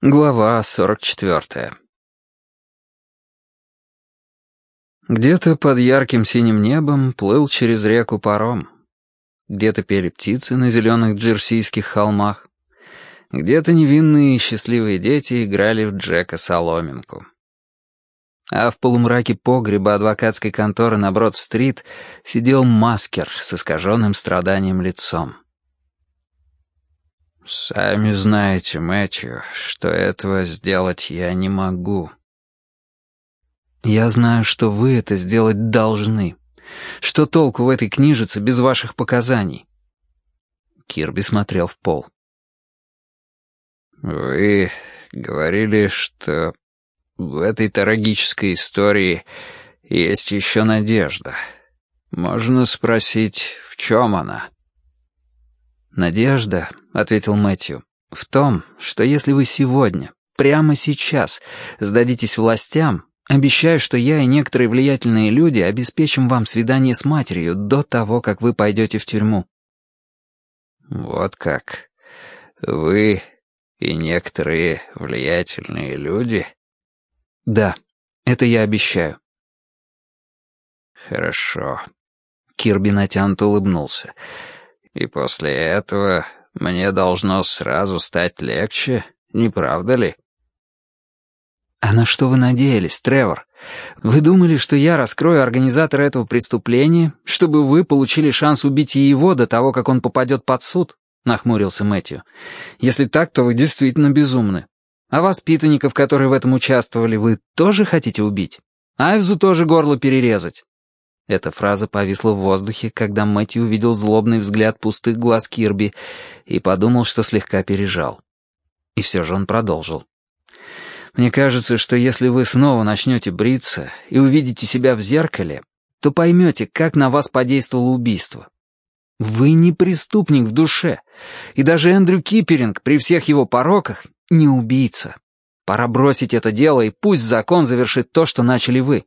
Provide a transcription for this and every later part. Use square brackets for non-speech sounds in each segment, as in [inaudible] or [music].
Глава 44 Где-то под ярким синим небом плыл через реку паром. Где-то пели птицы на зеленых джерсийских холмах. Где-то невинные и счастливые дети играли в Джека Соломинку. А в полумраке погреба адвокатской конторы на Брод-стрит сидел маскер с искаженным страданием лицом. «Сами знаете, Мэтью, что этого сделать я не могу». «Я знаю, что вы это сделать должны. Что толку в этой книжице без ваших показаний?» Кирби смотрел в пол. «Вы говорили, что в этой трагической истории есть еще надежда. Можно спросить, в чем она?» «Надежда», — ответил Мэтью, — «в том, что если вы сегодня, прямо сейчас, сдадитесь властям, обещаю, что я и некоторые влиятельные люди обеспечим вам свидание с матерью до того, как вы пойдете в тюрьму». «Вот как. Вы и некоторые влиятельные люди?» «Да, это я обещаю». «Хорошо». Кирби натянуто улыбнулся. И после этого мне должно сразу стать легче, не правда ли? А на что вы надеялись, Тревор? Вы думали, что я раскрою организатора этого преступления, чтобы вы получили шанс убить его до того, как он попадет под суд? Нахмурился Мэтью. Если так, то вы действительно безумны. А воспитанников, которые в этом участвовали, вы тоже хотите убить? Айвзу тоже горло перерезать? Эта фраза повисла в воздухе, когда Мэтью увидел злобный взгляд пустых глаз Кирби и подумал, что слегка пережал. И все же он продолжил. «Мне кажется, что если вы снова начнете бриться и увидите себя в зеркале, то поймете, как на вас подействовало убийство. Вы не преступник в душе, и даже Эндрю Киперинг при всех его пороках не убийца. Пора бросить это дело, и пусть закон завершит то, что начали вы».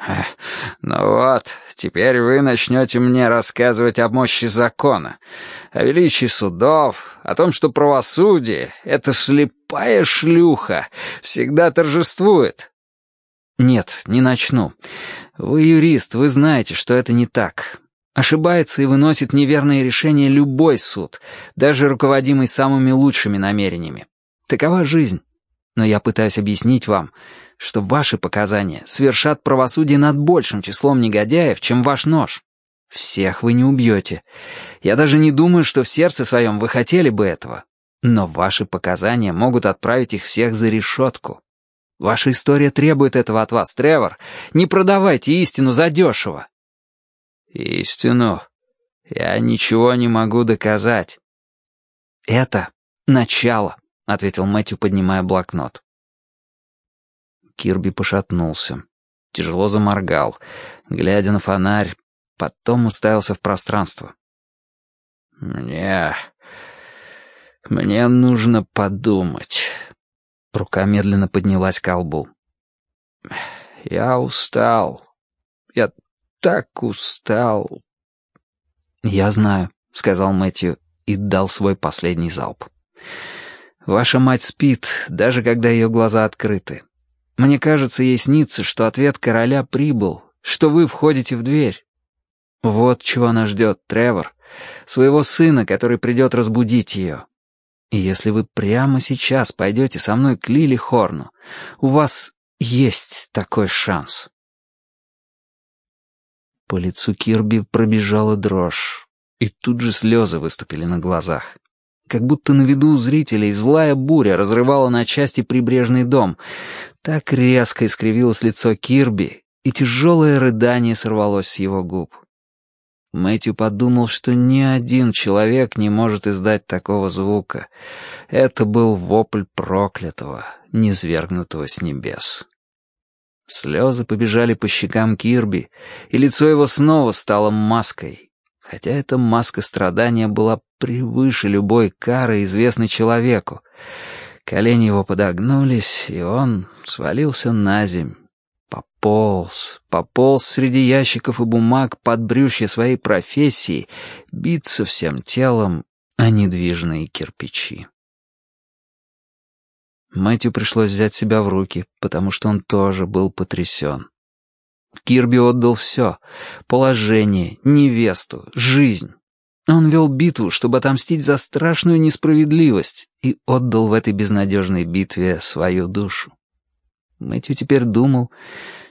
[laughs] «Ну вот, теперь вы начнете мне рассказывать о мощи закона, о величии судов, о том, что правосудие — это слепая шлюха, всегда торжествует». «Нет, не начну. Вы юрист, вы знаете, что это не так. Ошибается и выносит неверные решения любой суд, даже руководимый самыми лучшими намерениями. Такова жизнь. Но я пытаюсь объяснить вам, что ваши показания совершат правосудие над большим числом негодяев, чем ваш нож. Всех вы не убьете. Я даже не думаю, что в сердце своем вы хотели бы этого. Но ваши показания могут отправить их всех за решетку. Ваша история требует этого от вас, Тревор. Не продавайте истину задешево. Истину? Я ничего не могу доказать. Это начало, ответил Мэтью, поднимая блокнот. Кирби пошатнулся. Тяжело заморгал, глядя на фонарь, потом уставился в пространство. «Мне... мне нужно подумать». Рука медленно поднялась к лбу. «Я устал. Я так устал». «Я знаю», — сказал Мэтью и дал свой последний залп. «Ваша мать спит, даже когда ее глаза открыты. Мне кажется, ей снится, что ответ короля прибыл, что вы входите в дверь. Вот чего она ждет, Тревор. Своего сына, который придет разбудить ее. И если вы прямо сейчас пойдете со мной к Лили Хорну, у вас есть такой шанс. По лицу Кирби пробежала дрожь, и тут же слезы выступили на глазах. Как будто на виду у зрителей злая буря разрывала на части прибрежный дом. Так резко искривилось лицо Кирби, и тяжелое рыдание сорвалось с его губ. Мэтью подумал, что ни один человек не может издать такого звука. Это был вопль проклятого, низвергнутого с небес. Слезы побежали по щекам Кирби, и лицо его снова стало маской, хотя эта маска страдания была превыше любой кары, известной человеку. Колени его подогнулись, и он свалился на земь. Пополз, пополз среди ящиков и бумаг под брюшье своей профессии, биться всем телом о недвижные кирпичи. Мэтью пришлось взять себя в руки, потому что он тоже был потрясен. Кирби отдал все — положение, невесту, жизнь. Он вел битву, чтобы отомстить за страшную несправедливость, и отдал в этой безнадежной битве свою душу. Мэтью теперь думал,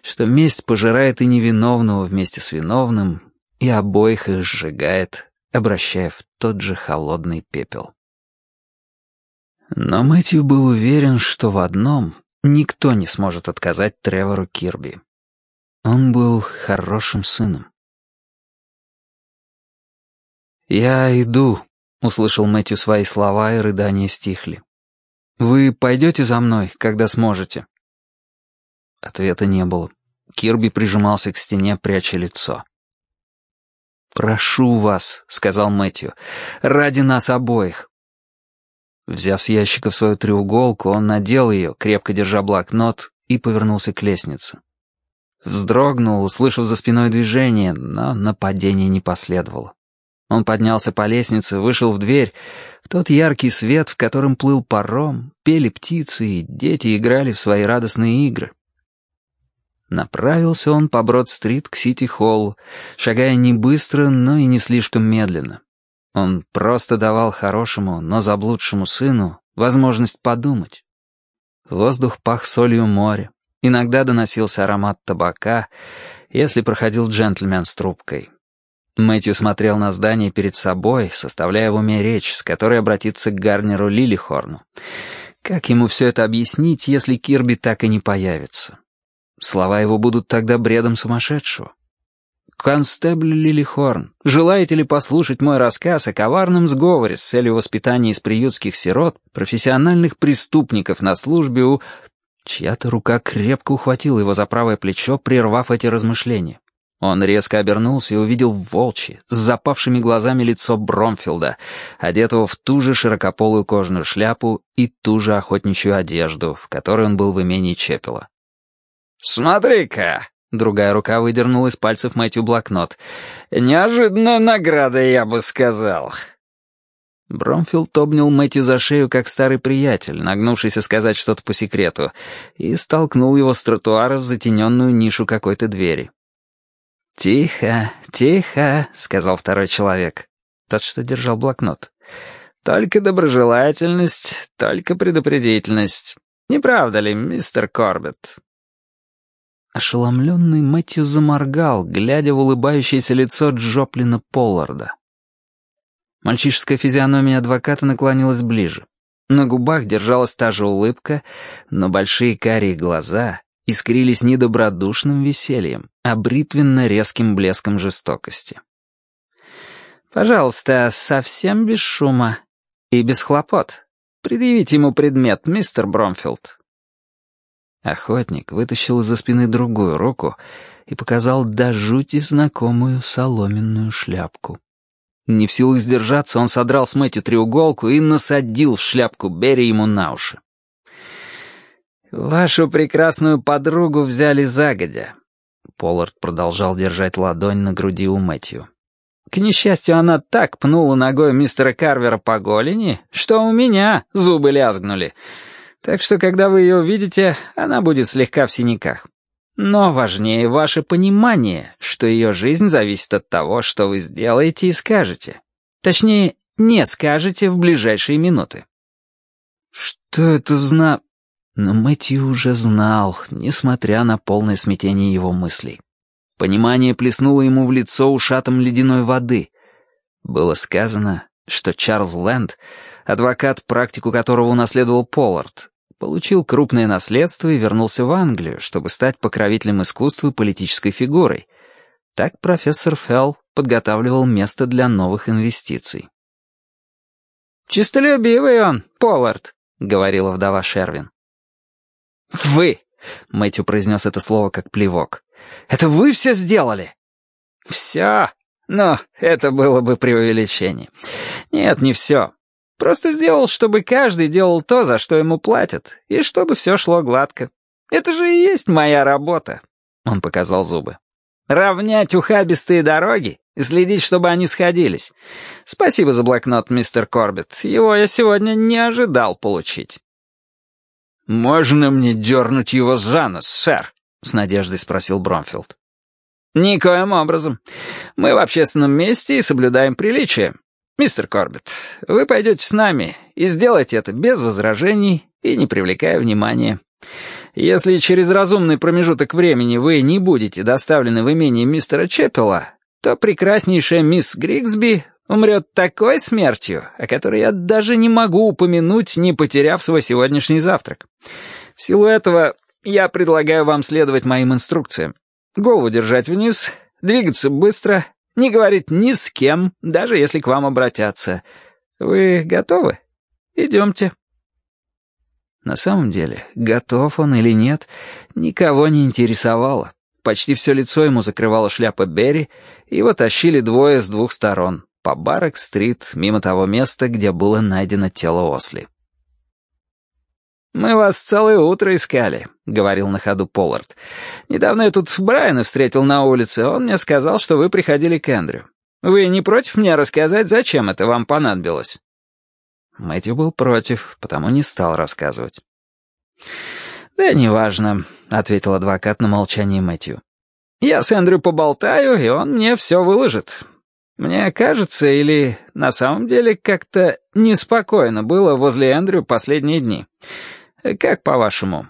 что месть пожирает и невиновного вместе с виновным, и обоих их сжигает, обращая в тот же холодный пепел. Но Мэтью был уверен, что в одном никто не сможет отказать Тревору Кирби. Он был хорошим сыном. «Я иду», — услышал Мэтью свои слова, и рыдания стихли. «Вы пойдете за мной, когда сможете?» Ответа не было. Кирби прижимался к стене, пряча лицо. «Прошу вас», — сказал Мэтью, — «ради нас обоих». Взяв с ящика свою треуголку, он надел ее, крепко держа блокнот, и повернулся к лестнице. Вздрогнул, услышав за спиной движение, но нападение не последовало. Он поднялся по лестнице, вышел в дверь. В тот яркий свет, в котором плыл паром, пели птицы, и дети играли в свои радостные игры. Направился он по Брод-стрит к Сити-Холлу, шагая не быстро, но и не слишком медленно. Он просто давал хорошему, но заблудшему сыну возможность подумать. Воздух пах солью моря. Иногда доносился аромат табака, если проходил джентльмен с трубкой. Мэтью смотрел на здание перед собой, составляя в уме речь, с которой обратиться к Гарнеру Лилихорну. Как ему все это объяснить, если Кирби так и не появится? Слова его будут тогда бредом сумасшедшего. «Констебль Лилихорн, желаете ли послушать мой рассказ о коварном сговоре с целью воспитания из приютских сирот профессиональных преступников на службе у...» Чья-то рука крепко ухватила его за правое плечо, прервав эти размышления. Он резко обернулся и увидел волчье, с запавшими глазами лицо Бромфилда, одетого в ту же широкополую кожаную шляпу и ту же охотничью одежду, в которой он был в имении Чепела. «Смотри-ка!» — другая рука выдернула из пальцев Мэтью блокнот. «Неожиданная награда, я бы сказал». Бромфилд обнял Мэтью за шею, как старый приятель, нагнувшийся сказать что-то по секрету, и столкнул его с тротуара в затененную нишу какой-то двери. «Тихо, тихо», — сказал второй человек. Тот, что держал блокнот. «Только доброжелательность, только предупредительность. Не правда ли, мистер Корбетт?» Ошеломленный Мэтью заморгал, глядя в улыбающееся лицо Джоплина Полларда. Мальчишеская физиономия адвоката наклонилась ближе. На губах держалась та же улыбка, но большие карие глаза искрились недобродушным весельем, а бритвенно-резким блеском жестокости. «Пожалуйста, совсем без шума и без хлопот. Предъявите ему предмет, мистер Бромфилд». Охотник вытащил из-за спины другую руку и показал до жути знакомую соломенную шляпку. Не в силах сдержаться, он содрал с Мэтью треуголку и насадил шляпку Берри ему на уши. «Вашу прекрасную подругу взяли загодя». Поллард продолжал держать ладонь на груди у Мэтью. «К несчастью, она так пнула ногой мистера Карвера по голени, что у меня зубы лязгнули. Так что, когда вы ее увидите, она будет слегка в синяках. Но важнее ваше понимание, что ее жизнь зависит от того, что вы сделаете и скажете. Точнее, не скажете в ближайшие минуты. Что это зна... Но Мэтью уже знал, несмотря на полное смятение его мыслей. Понимание плеснуло ему в лицо ушатом ледяной воды. Было сказано, что Чарльз Лэнд, адвокат, практику которого унаследовал Поллард, получил крупное наследство и вернулся в Англию, чтобы стать покровителем искусства и политической фигурой. Так профессор Фелл подготавливал место для новых инвестиций. «Чистолюбивый он, Поллард», — говорила вдова Шервин. «Вы!» — Мэтью произнес это слово как плевок. «Это вы все сделали?» «Все? Но это было бы преувеличение. Нет, не все. Просто сделал, чтобы каждый делал то, за что ему платят, и чтобы все шло гладко. Это же и есть моя работа», — он показал зубы. «Равнять ухабистые дороги и следить, чтобы они сходились. Спасибо за блокнот, мистер Корбетт. Его я сегодня не ожидал получить». «Можно мне дернуть его за нос, сэр?» — с надеждой спросил Бромфилд. «Никоим образом. Мы в общественном месте и соблюдаем приличие. Мистер Корбетт, вы пойдете с нами и сделайте это без возражений и не привлекая внимания. Если через разумный промежуток времени вы не будете доставлены в имение мистера Чеппела, то прекраснейшая мисс Григсби умрет такой смертью, о которой я даже не могу упомянуть, не потеряв свой сегодняшний завтрак. В силу этого я предлагаю вам следовать моим инструкциям. Голову держать вниз, двигаться быстро, не говорить ни с кем, даже если к вам обратятся. Вы готовы? Идемте. На самом деле, готов он или нет, никого не интересовало. Почти все лицо ему закрывала шляпа Берри, и его тащили двое с двух сторон по Баррак-стрит, мимо того места, где было найдено тело Осли. «Мы вас целое утро искали», — говорил на ходу Поллард. «Недавно я тут Брайана встретил на улице, он мне сказал, что вы приходили к Эндрю. Вы не против мне рассказать, зачем это вам понадобилось?» Мэтью был против, потому не стал рассказывать. «Да неважно», — ответил адвокат на молчание Мэтью. «Я с Эндрю поболтаю, и он мне все выложит. Мне кажется, или на самом деле как-то неспокойно было возле Эндрю последние дни. Как по-вашему?»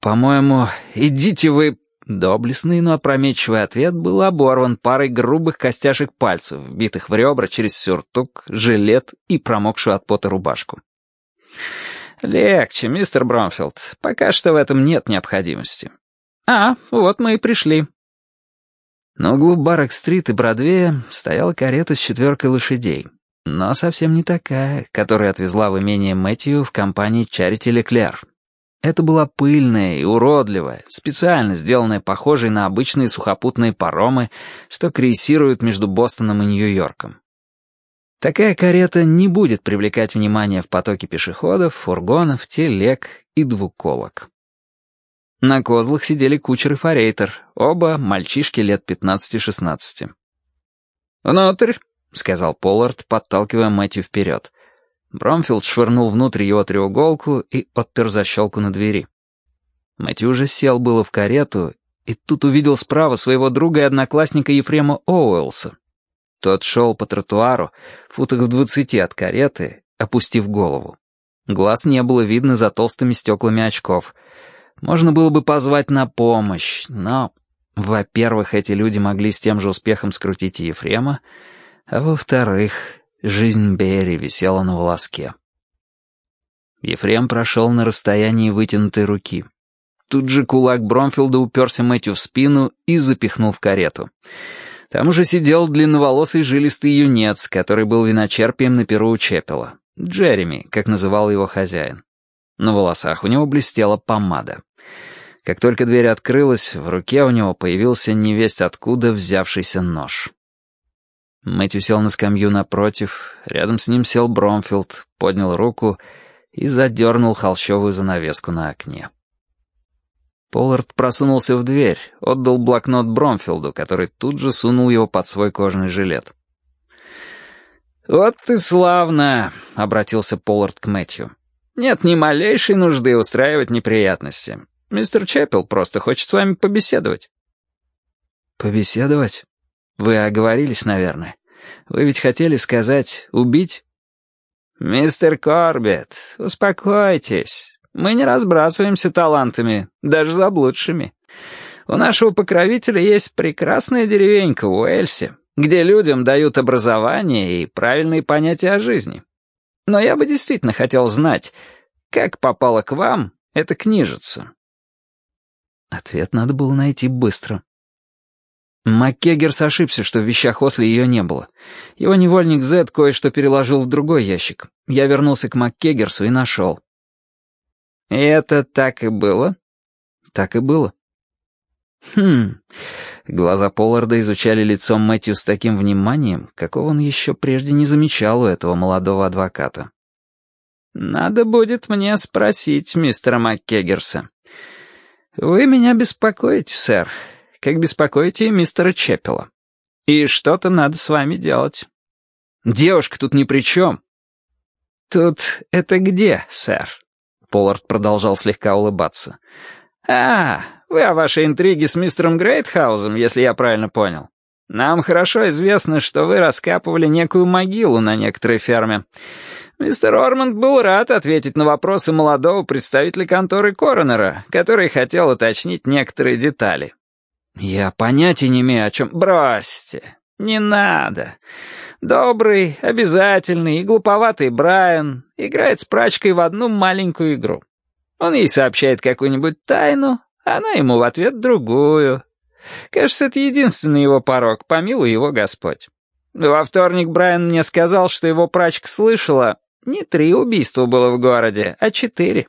«По-моему, идите вы...» Доблестный, но опрометчивый ответ был оборван парой грубых костяшек пальцев, вбитых в ребра через сюртук, жилет и промокшую от пота рубашку. «Легче, мистер Бромфилд. Пока что в этом нет необходимости». «А, вот мы и пришли», на углу Баррак-стрит и Бродвея стояла карета с четверкой лошадей, но совсем не такая, которая отвезла в имение Мэтью в компании Чарити Леклер. Это была пыльная и уродливая, специально сделанная похожей на обычные сухопутные паромы, что крейсируют между Бостоном и Нью-Йорком. Такая карета не будет привлекать внимание в потоке пешеходов, фургонов, телег и двуколок. На козлах сидели кучер и форейтер, оба мальчишки лет 15-16. «Внутрь», — сказал Поллард, подталкивая Мэтью вперед. Бромфилд швырнул внутрь его треуголку и отпер защелку на двери. Мэтью уже сел было в карету, и тут увидел справа своего друга и одноклассника Ефрема Оуэлса. Тот шел по тротуару, футах в двадцати от кареты, опустив голову. Глаз не было видно за толстыми стеклами очков — можно было бы позвать на помощь, но, во-первых, эти люди могли с тем же успехом скрутить Ефрема, а во-вторых, жизнь Берри висела на волоске. Ефрем прошел на расстоянии вытянутой руки. Тут же кулак Бромфилда уперся Мэтью в спину и запихнул в карету. Там уже сидел длинноволосый жилистый юнец, который был виночерпием на перу у Чепела. Джереми, как называл его хозяин. На волосах у него блестела помада. Как только дверь открылась, в руке у него появился невесть откуда взявшийся нож. Мэтью сел на скамью напротив, рядом с ним сел Бромфилд, поднял руку и задернул холщовую занавеску на окне. Поллард просунулся в дверь, отдал блокнот Бромфилду, который тут же сунул его под свой кожаный жилет. «Вот ты славно!» — обратился Поллард к Мэтью. «Нет ни малейшей нужды устраивать неприятности. Мистер Чеппел просто хочет с вами побеседовать». «Побеседовать? Вы оговорились, наверное. Вы ведь хотели сказать «убить»?» «Мистер Корбет, успокойтесь. Мы не разбрасываемся талантами, даже заблудшими. У нашего покровителя есть прекрасная деревенька в Уэльсе, где людям дают образование и правильные понятия о жизни. Но я бы действительно хотел знать, как попала к вам эта книжица». Ответ надо было найти быстро. МакКеггерс ошибся, что в вещах Осли ее не было. Его невольник Зед кое-что переложил в другой ящик. Я вернулся к МакКеггерсу и нашел. «И это так и было?» «Так и было». «Хм...» Глаза Полларда изучали лицо Мэтью с таким вниманием, какого он еще прежде не замечал у этого молодого адвоката. «Надо будет мне спросить мистера МакКеггерса. «Вы меня беспокоите, сэр, как беспокоите мистера Чеппела. И что-то надо с вами делать». «Девушка тут ни при чем». «Тут это где, сэр? Поллард продолжал слегка улыбаться. «А, вы о вашей интриге с мистером Грейтхаузом, если я правильно понял. Нам хорошо известно, что вы раскапывали некую могилу на некоторой ферме. Мистер Ормонд был рад ответить на вопросы молодого представителя конторы Коронера, который хотел уточнить некоторые детали. Я понятия не имею, о чем... Бросьте, не надо. Добрый, обязательный и глуповатый Брайан играет с прачкой в одну маленькую игру. Он ей сообщает какую-нибудь тайну, она ему в ответ другую. Кажется, это единственный его порог, помилуй его Господь. Во вторник Брайан мне сказал, что его прачка слышала, не три убийства было в городе, а четыре.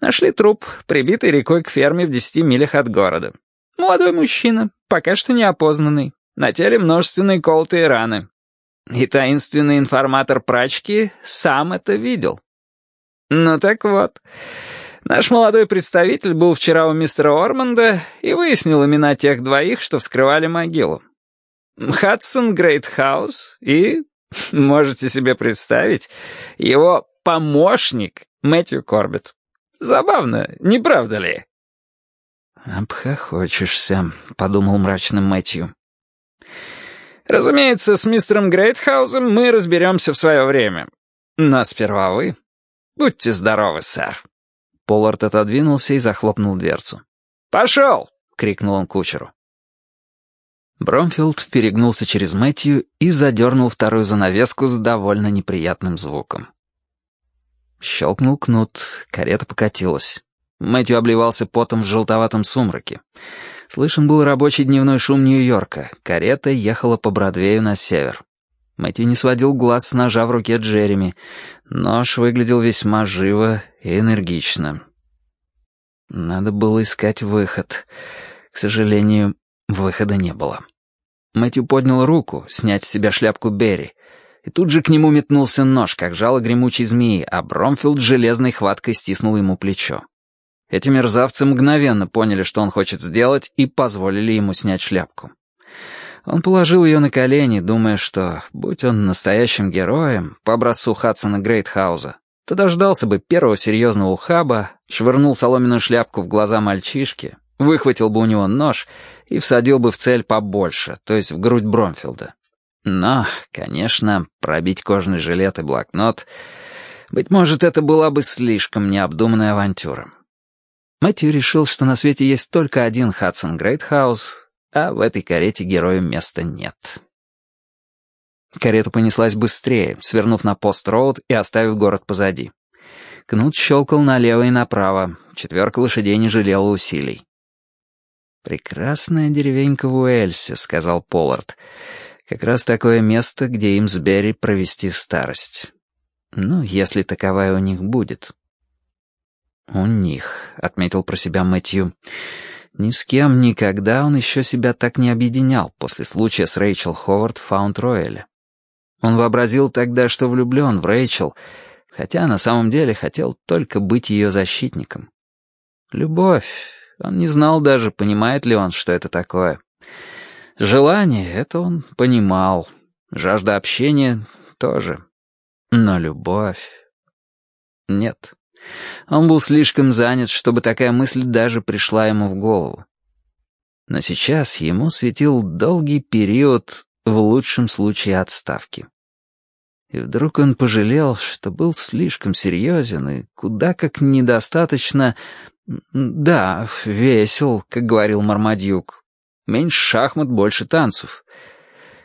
Нашли труп, прибитый рекой к ферме в десяти милях от города. Молодой мужчина, пока что неопознанный. На теле множественные колотые раны. И таинственный информатор прачки сам это видел. Ну так вот, наш молодой представитель был вчера у мистера Орманда и выяснил имена тех двоих, что вскрывали могилу. Хадсон Грейтхаус и, [laughs] можете себе представить, его помощник Мэтью Корбет. Забавно, не правда ли? «Обхохочешься», — подумал мрачным Мэтью. «Разумеется, с мистером Грейтхаузом мы разберемся в свое время. Но сперва вы. Будьте здоровы, сэр». Поллард отодвинулся и захлопнул дверцу. «Пошел!» — крикнул он кучеру. Бромфилд перегнулся через Мэтью и задернул вторую занавеску с довольно неприятным звуком. Щелкнул кнут, карета покатилась. Мэтью обливался потом в желтоватом сумраке. Слышен был рабочий дневной шум Нью-Йорка. Карета ехала по Бродвею на север. Мэтью не сводил глаз с ножа в руке Джереми. Нож выглядел весьма живо и энергично. Надо было искать выход. К сожалению, выхода не было. Мэтью поднял руку, снять с себя шляпку Берри. И тут же к нему метнулся нож, как жало гремучей змеи, а Бромфилд железной хваткой стиснул ему плечо. Эти мерзавцы мгновенно поняли, что он хочет сделать, и позволили ему снять шляпку. Он положил ее на колени, думая, что, будь он настоящим героем, по образцу Хадсона Грейтхауза, то дождался бы первого серьезного ухаба, швырнул соломенную шляпку в глаза мальчишки, выхватил бы у него нож и всадил бы в цель побольше, то есть в грудь Бромфилда. Но, конечно, пробить кожаный жилет и блокнот... Быть может, это была бы слишком необдуманная авантюра. Мэтью решил, что на свете есть только один Хадсон Грейтхаус, а в этой карете герою места нет. Карета понеслась быстрее, свернув на пост-роуд и оставив город позади. Кнут щелкал налево и направо, четверка лошадей не жалела усилий. «Прекрасная деревенька в Уэльсе», — сказал Поллард. «Как раз такое место, где им с Берри провести старость. Ну, если таковая у них будет». «У них», — отметил про себя Мэтью. «Ни с кем никогда он еще себя так не объединял после случая с Рэйчел Ховард в Фаунд-Ройле. Он вообразил тогда, что влюблен в Рэйчел, хотя на самом деле хотел только быть ее защитником. Любовь. Он не знал даже, понимает ли он, что это такое. Желание — это он понимал. Жажда общения — тоже. Но любовь... Нет. Он был слишком занят, чтобы такая мысль даже пришла ему в голову. Но сейчас ему светил долгий период, в лучшем случае, отставки. И вдруг он пожалел, что был слишком серьезен и куда как недостаточно... Да, весел, как говорил Мармадюк. Меньше шахмат, больше танцев.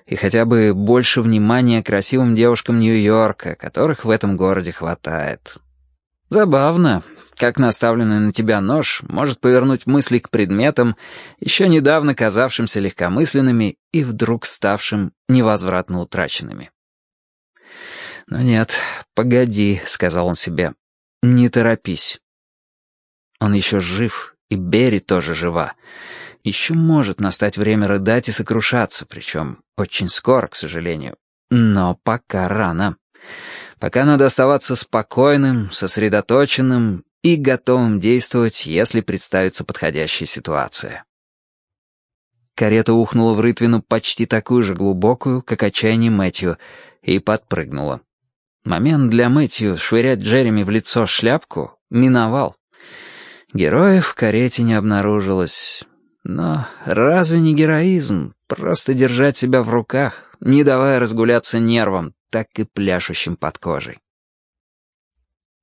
И хотя бы больше внимания красивым девушкам Нью-Йорка, которых в этом городе хватает. Забавно, как наставленный на тебя нож может повернуть мысли к предметам, еще недавно казавшимся легкомысленными и вдруг ставшим невозвратно утраченными. «Но нет, погоди», — сказал он себе, — «не торопись». Он еще жив, и Берри тоже жива. Еще может настать время рыдать и сокрушаться, причем очень скоро, к сожалению. Но пока рано. Пока надо оставаться спокойным, сосредоточенным и готовым действовать, если представится подходящая ситуация. Карета ухнула в рытвину почти такую же глубокую, как отчаяние Мэтью, и подпрыгнула. Момент для Мэтью швырять Джереми в лицо шляпку миновал. Героев в карете не обнаружилось. Но разве не героизм просто держать себя в руках, не давая разгуляться нервам, так и пляшущим под кожей?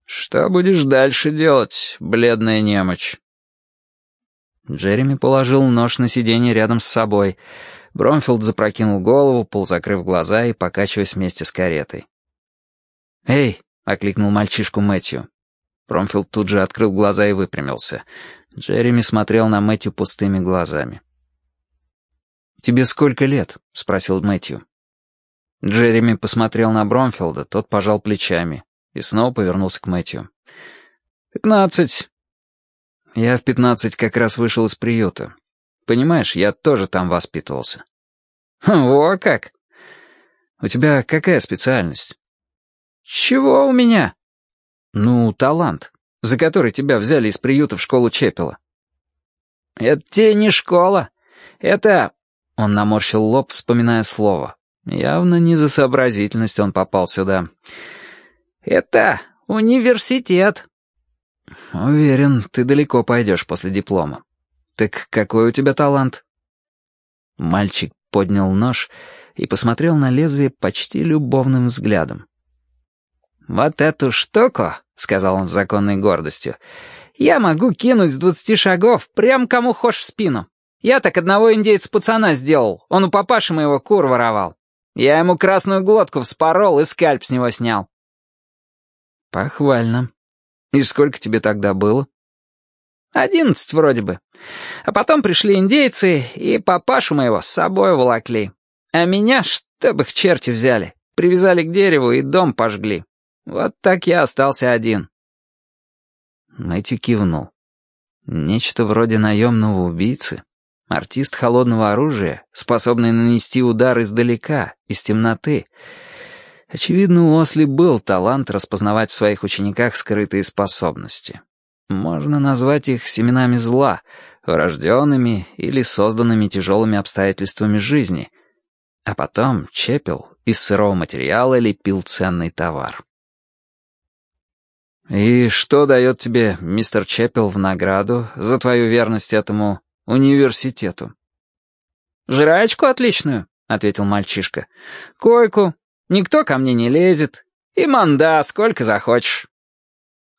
«Что будешь дальше делать, бледная немочь?» Джереми положил нож на сиденье рядом с собой. Бромфилд запрокинул голову, полузакрыв глаза и покачиваясь вместе с каретой. «Эй!» — окликнул мальчишку Мэтью. Бромфилд тут же открыл глаза и выпрямился. Джереми смотрел на Мэтью пустыми глазами. «Тебе сколько лет?» — спросил Мэтью. Джереми посмотрел на Бромфилда, тот пожал плечами и снова повернулся к Мэтью. «Пятнадцать». «Я в пятнадцать как раз вышел из приюта. Понимаешь, я тоже там воспитывался». «Во как!» «У тебя какая специальность?» «Чего у меня?» «Ну, талант, за который тебя взяли из приюта в школу Чепела». «Это тебе не школа. Это...» Он наморщил лоб, вспоминая слово. Явно не за сообразительность он попал сюда. «Это университет». «Уверен, ты далеко пойдешь после диплома. Так какой у тебя талант?» Мальчик поднял нож и посмотрел на лезвие почти любовным взглядом. «Вот эту штуку», — сказал он с законной гордостью, — «я могу кинуть с двадцати шагов прям кому хошь в спину. Я так одного индейца-пацана сделал, он у папаши моего кур воровал. Я ему красную глотку вспорол и скальп с него снял». «Похвально. И сколько тебе тогда было?» «Одиннадцать вроде бы. А потом пришли индейцы и папашу моего с собой волокли. А меня, чтоб их черти взяли, привязали к дереву и дом пожгли. Вот так я остался один». Мэтью кивнул. Нечто вроде наемного убийцы. Артист холодного оружия, способный нанести удар издалека, из темноты — Очевидно, у Осли был талант распознавать в своих учениках скрытые способности. Можно назвать их семенами зла, врожденными или созданными тяжелыми обстоятельствами жизни. А потом Чепел из сырого материала лепил ценный товар. «И что дает тебе мистер Чепел в награду за твою верность этому университету?» «Жрачку отличную», — ответил мальчишка. «Койку, Никто ко мне не лезет. И манда сколько захочешь».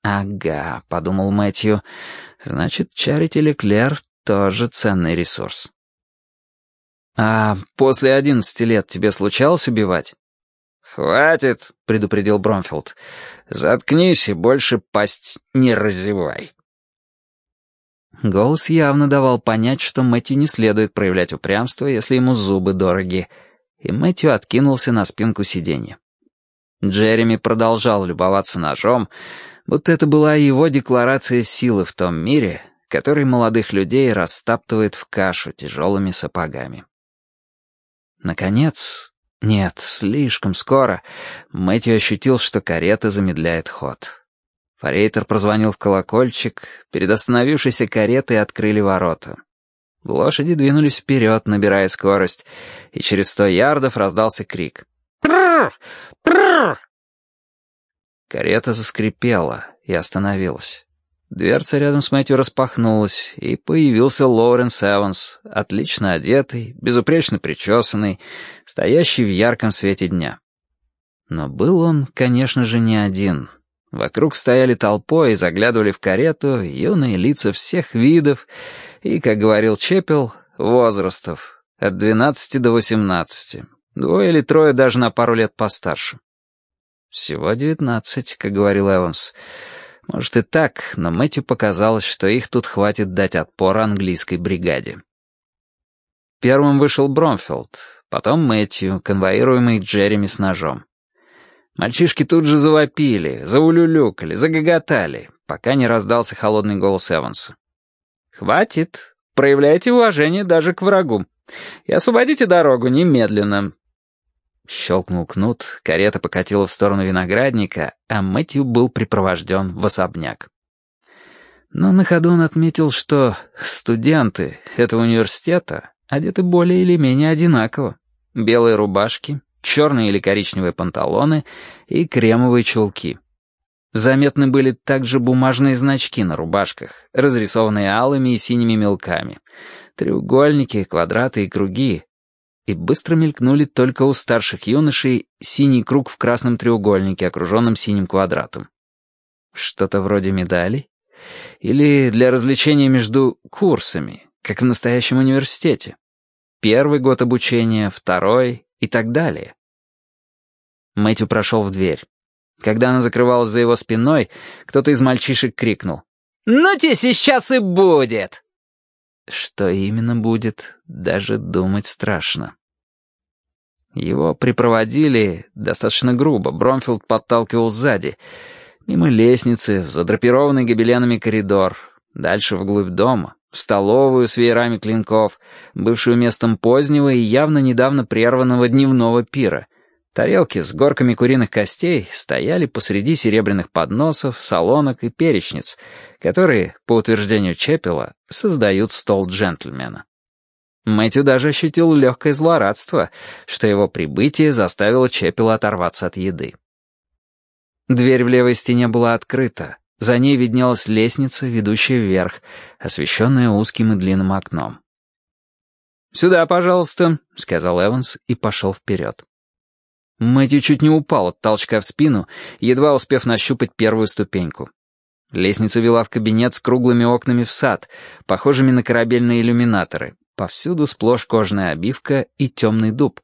«Ага», — подумал Мэтью, — «значит, Чарити Леклер тоже ценный ресурс». «А после одиннадцати лет тебе случалось убивать?» «Хватит», — предупредил Бромфилд. «Заткнись и больше пасть не разевай». Голос явно давал понять, что Мэтью не следует проявлять упрямство, если ему зубы дороги, и Мэтью откинулся на спинку сиденья. Джереми продолжал любоваться ножом, будто это была его декларация силы в том мире, который молодых людей растаптывает в кашу тяжелыми сапогами. Наконец, нет, слишком скоро, Мэтью ощутил, что карета замедляет ход. Форейтер прозвонил в колокольчик, перед остановившейся каретой открыли ворота. Лошади двинулись вперед, набирая скорость, и через сто ярдов раздался крик. Карета заскрипела и остановилась. Дверца рядом с Мэтью распахнулась, и появился Лоуренс Эванс, отлично одетый, безупречно причесанный, стоящий в ярком свете дня. Но был он, конечно же, не один. Вокруг стояли толпой и заглядывали в карету юные лица всех видов, и, как говорил Чепел, возрастов, от 12 до 18, двое или трое даже на пару лет постарше. Всего 19, как говорил Эванс. Может и так, но Мэтью показалось, что их тут хватит дать отпор английской бригаде. Первым вышел Бромфилд, потом Мэтью, конвоируемый Джереми с ножом. Мальчишки тут же завопили, заулюлюкали, загоготали, пока не раздался холодный голос Эванса. «Хватит. Проявляйте уважение даже к врагу. И освободите дорогу немедленно». Щелкнул кнут, карета покатила в сторону виноградника, а Мэтью был припровожден в особняк. Но на ходу он отметил, что студенты этого университета одеты более или менее одинаково. Белые рубашки, черные или коричневые панталоны и кремовые чулки. Заметны были также бумажные значки на рубашках, разрисованные алыми и синими мелками, треугольники, квадраты и круги. И быстро мелькнули только у старших юношей синий круг в красном треугольнике, окруженном синим квадратом. Что-то вроде медалей? Или для развлечения между курсами, как в настоящем университете? Первый год обучения, второй и так далее. Мэтью прошел в дверь. Когда она закрывалась за его спиной, кто-то из мальчишек крикнул. «Ну тебе сейчас и будет!» Что именно будет, даже думать страшно. Его припроводили достаточно грубо, Бромфилд подталкивал сзади, мимо лестницы, в задрапированный гобеленами коридор, дальше вглубь дома, в столовую с веерами клинков, бывшую местом позднего и явно недавно прерванного дневного пира, Тарелки с горками куриных костей стояли посреди серебряных подносов, солонок и перечниц, которые, по утверждению Чепела, создают стол джентльмена. Мэтью даже ощутил легкое злорадство, что его прибытие заставило Чепела оторваться от еды. Дверь в левой стене была открыта, за ней виднелась лестница, ведущая вверх, освещенная узким и длинным окном. «Сюда, пожалуйста», — сказал Эванс и пошел вперед. Мэтью чуть не упал от толчка в спину, едва успев нащупать первую ступеньку. Лестница вела в кабинет с круглыми окнами в сад, похожими на корабельные иллюминаторы. Повсюду сплошь кожаная обивка и темный дуб.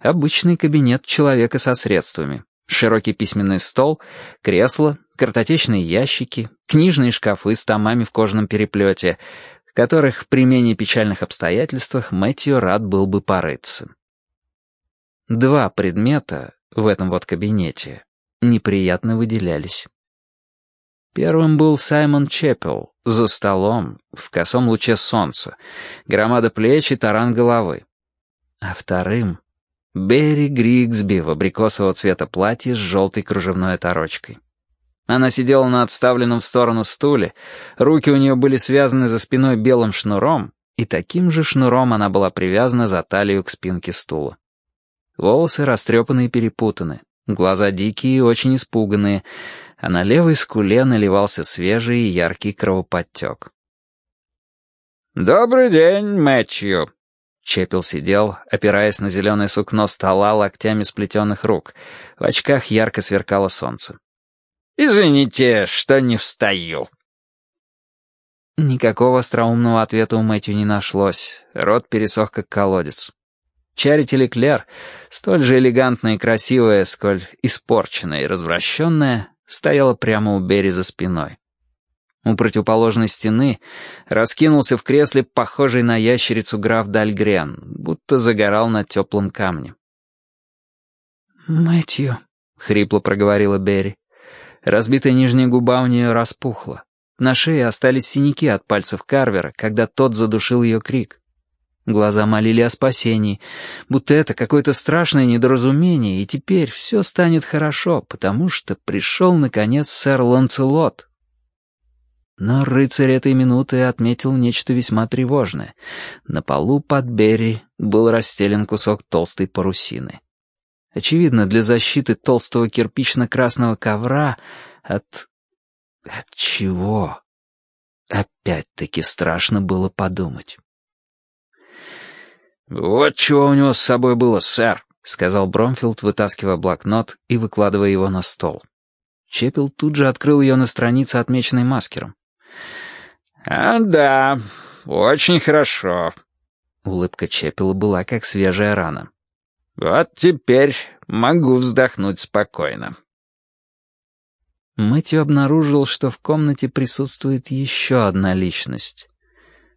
Обычный кабинет человека со средствами. Широкий письменный стол, кресло, картотечные ящики, книжные шкафы с томами в кожаном переплете, которых при менее печальных обстоятельствах Мэтью рад был бы порыться. Два предмета в этом вот кабинете неприятно выделялись. Первым был Саймон Чеппел, за столом, в косом луче солнца, громада плеч и таран головы. А вторым — Берри Григсби в абрикосового цвета платье с желтой кружевной оторочкой. Она сидела на отставленном в сторону стуле, руки у нее были связаны за спиной белым шнуром, и таким же шнуром она была привязана за талию к спинке стула. Волосы растрепаны и перепутаны, глаза дикие и очень испуганные, а на левой скуле наливался свежий и яркий кровоподтек. «Добрый день, Мэтью!» Чепел сидел, опираясь на зеленое сукно стола локтями сплетенных рук. В очках ярко сверкало солнце. «Извините, что не встаю». Никакого остроумного ответа у Мэтью не нашлось. Рот пересох, как колодец. Чарити Леклер, столь же элегантная и красивая, сколь испорченная и развращенная, стояла прямо у Берри за спиной. У противоположной стены раскинулся в кресле похожий на ящерицу граф Дальгрен, будто загорал на теплом камне. «Мэтью», — хрипло проговорила Берри. Разбитая нижняя губа у нее распухла. На шее остались синяки от пальцев Карвера, когда тот задушил ее крик. Глаза молили о спасении, будто это какое-то страшное недоразумение, и теперь все станет хорошо, потому что пришел, наконец, сэр Ланцелот. Но рыцарь этой минуты отметил нечто весьма тревожное. На полу под Берри был расстелен кусок толстой парусины. Очевидно, для защиты толстого кирпично-красного ковра от... от чего? Опять-таки страшно было подумать. «Вот чего у него с собой было, сэр», — сказал Бромфилд, вытаскивая блокнот и выкладывая его на стол. Чепел тут же открыл ее на странице, отмеченной маскером. «А, да, очень хорошо». Улыбка Чепела была как свежая рана. «Вот теперь могу вздохнуть спокойно». Мэтью обнаружил, что в комнате присутствует еще одна личность.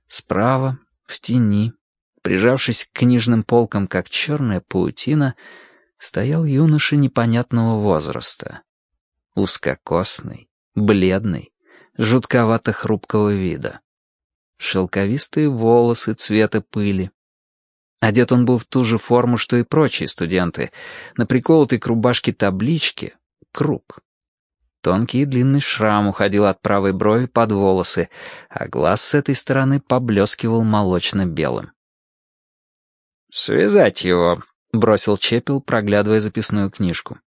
Справа, в тени, Прижавшись к книжным полкам, как черная паутина, стоял юноша непонятного возраста. Узкокосный, бледный, жутковато-хрупкого вида. Шелковистые волосы цвета пыли. Одет он был в ту же форму, что и прочие студенты, на приколотой к рубашке табличке «Круг». Тонкий и длинный шрам уходил от правой брови под волосы, а глаз с этой стороны поблескивал молочно-белым. «Связать его», — бросил Чепел, проглядывая записную книжку.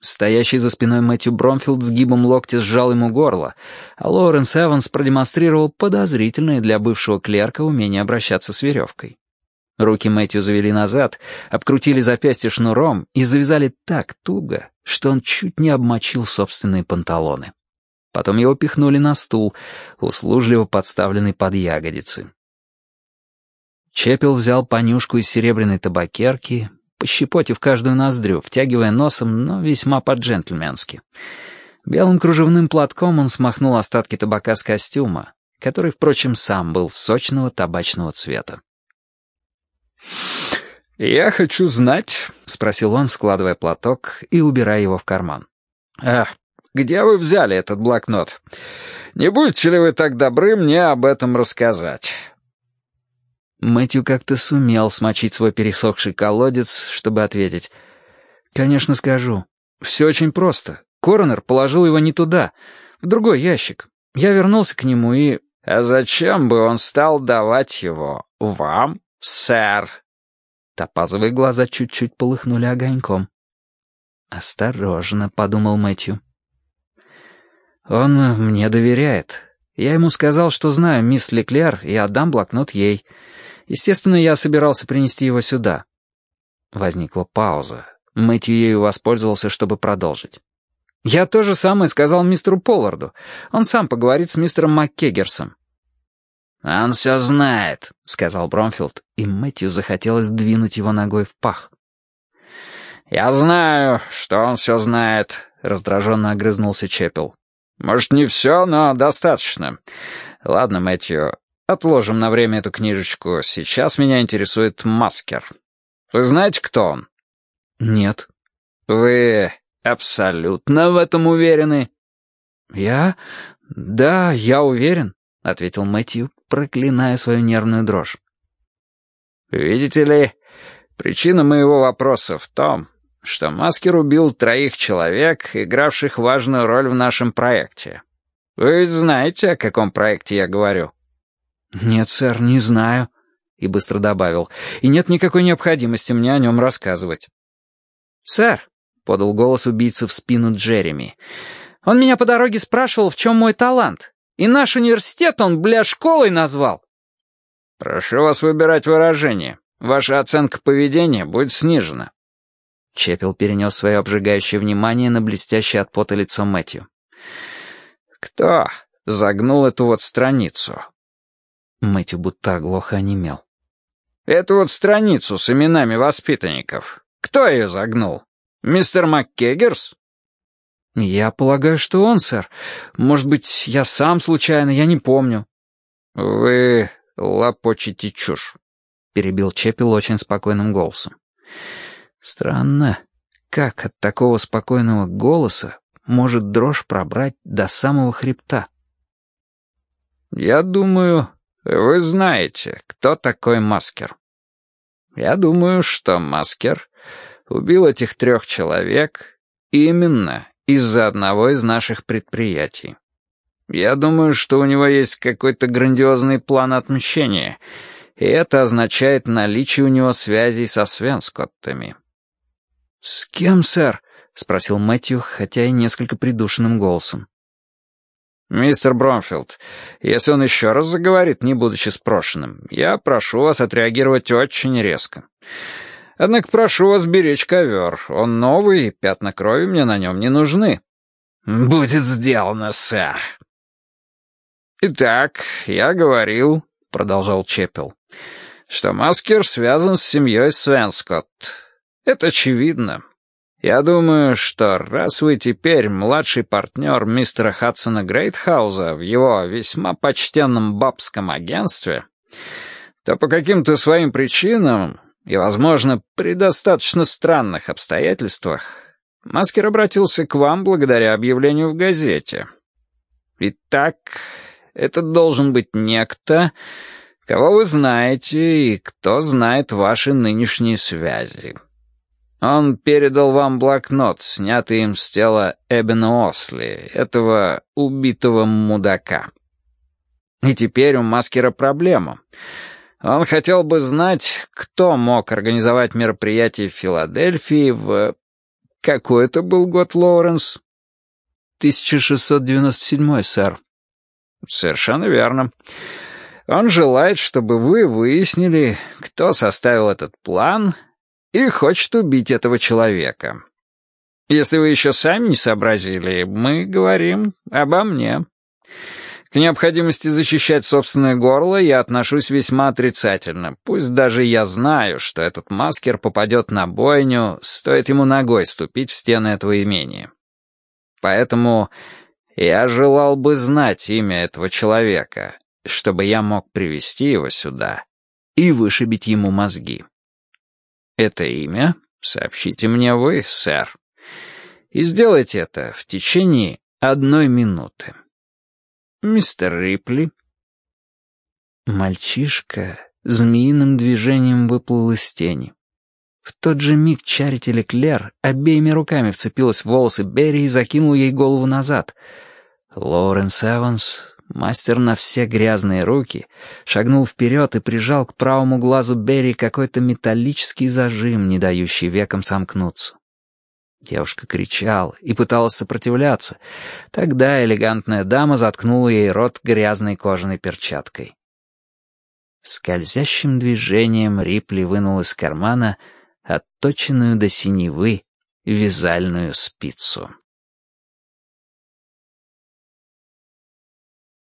Стоящий за спиной Мэтью Бромфилд с гибом локтя сжал ему горло, а Лоуренс Эванс продемонстрировал подозрительное для бывшего клерка умение обращаться с веревкой. Руки Мэтью завели назад, обкрутили запястье шнуром и завязали так туго, что он чуть не обмочил собственные панталоны. Потом его пихнули на стул, услужливо подставленный под ягодицы. Чепел взял понюшку из серебряной табакерки, пощепотив каждую ноздрю, втягивая носом, но весьма по-джентльменски. Белым кружевным платком он смахнул остатки табака с костюма, который, впрочем, сам был сочного табачного цвета. «Я хочу знать», — спросил он, складывая платок и убирая его в карман. «Ах, где вы взяли этот блокнот? Не будете ли вы так добры мне об этом рассказать?» Мэтью как-то сумел смочить свой пересохший колодец, чтобы ответить. «Конечно, скажу. Все очень просто. Коронер положил его не туда, в другой ящик. Я вернулся к нему и...» «А зачем бы он стал давать его вам, сэр?» Топазовые глаза чуть-чуть полыхнули огоньком. «Осторожно», — подумал Мэтью. «Он мне доверяет. Я ему сказал, что знаю мисс Леклер, и отдам блокнот ей. Естественно, я собирался принести его сюда». Возникла пауза. Мэтью ею воспользовался, чтобы продолжить. «Я то же самое сказал мистеру Полларду. Он сам поговорит с мистером МакКеггерсом». «Он все знает», — сказал Бромфилд, и Мэтью захотелось двинуть его ногой в пах. «Я знаю, что он все знает», — раздраженно огрызнулся Чепел. «Может, не все, но достаточно. Ладно, Мэтью, отложим на время эту книжечку. Сейчас меня интересует маскер. Вы знаете, кто он?» «Нет». «Вы абсолютно в этом уверены?» «Я? Да, я уверен», — ответил Мэтью, проклиная свою нервную дрожь. «Видите ли, причина моего вопроса в том, что Маскер убил троих человек, игравших важную роль в нашем проекте. Вы ведь знаете, о каком проекте я говорю?» «Нет, сэр, не знаю», — и быстро добавил, «и нет никакой необходимости мне о нем рассказывать». «Сэр», — подал голос убийцы в спину Джереми, «он меня по дороге спрашивал, в чем мой талант, и наш университет он, бля, школой назвал». «Прошу вас выбирать выражение. Ваша оценка поведения будет снижена». Чепел перенес свое обжигающее внимание на блестящее от пота лицо Мэтью. «Кто загнул эту вот страницу?» Мэтью будто оглох и онемел. «Эту вот страницу с именами воспитанников. Кто ее загнул? Мистер МакКеггерс?» «Я полагаю, что он, сэр. Может быть, я сам случайно, я не помню». «Вы лопочете чушь», — перебил Чепел очень спокойным голосом. Странно, как от такого спокойного голоса может дрожь пробрать до самого хребта? «Я думаю, вы знаете, кто такой Маскер. Я думаю, что Маскер убил этих трех человек именно из-за одного из наших предприятий. Я думаю, что у него есть какой-то грандиозный план отмщения, и это означает наличие у него связей со Свенскоттами. «С кем, сэр?» — спросил Мэтью, хотя и несколько придушенным голосом. «Мистер Бромфилд, если он еще раз заговорит, не будучи спрошенным, я прошу вас отреагировать очень резко. Однако прошу вас беречь ковер. Он новый, и пятна крови мне на нем не нужны». «Будет сделано, сэр». «Итак, я говорил», — продолжал Чепел, «что Маскер связан с семьей Свенскотт. Это очевидно. Я думаю, что раз вы теперь младший партнер мистера Хадсона Грейтхауза в его весьма почтенном бабском агентстве, то по каким-то своим причинам и, возможно, при достаточно странных обстоятельствах Маскер обратился к вам благодаря объявлению в газете. Итак, это должен быть некто, кого вы знаете и кто знает ваши нынешние связи. Он передал вам блокнот, снятый им с тела Эбена Осли, этого убитого мудака. И теперь у Маскера проблема. Он хотел бы знать, кто мог организовать мероприятие в Филадельфии в... Какой это был год, Лоуренс? 1697, сэр. Совершенно верно. Он желает, чтобы вы выяснили, кто составил этот план и хочет убить этого человека. Если вы еще сами не сообразили, мы говорим обо мне. К необходимости защищать собственное горло я отношусь весьма отрицательно, пусть даже я знаю, что этот маскер попадет на бойню, стоит ему ногой ступить в стены этого имения. Поэтому я желал бы знать имя этого человека, чтобы я мог привести его сюда и вышибить ему мозги. Это имя сообщите мне вы, сэр. И сделайте это в течение одной минуты. Мистер Рипли. Мальчишка змеиным движением выплыл из тени. В тот же миг Чарити Леклер обеими руками вцепилась в волосы Берри и закинула ей голову назад. Лоуренс Эванс, мастер на все грязные руки, шагнул вперед и прижал к правому глазу Берри какой-то металлический зажим, не дающий векам сомкнуться. Девушка кричала и пыталась сопротивляться. Тогда элегантная дама заткнула ей рот грязной кожаной перчаткой. Скользящим движением Рипли вынул из кармана отточенную до синевы вязальную спицу.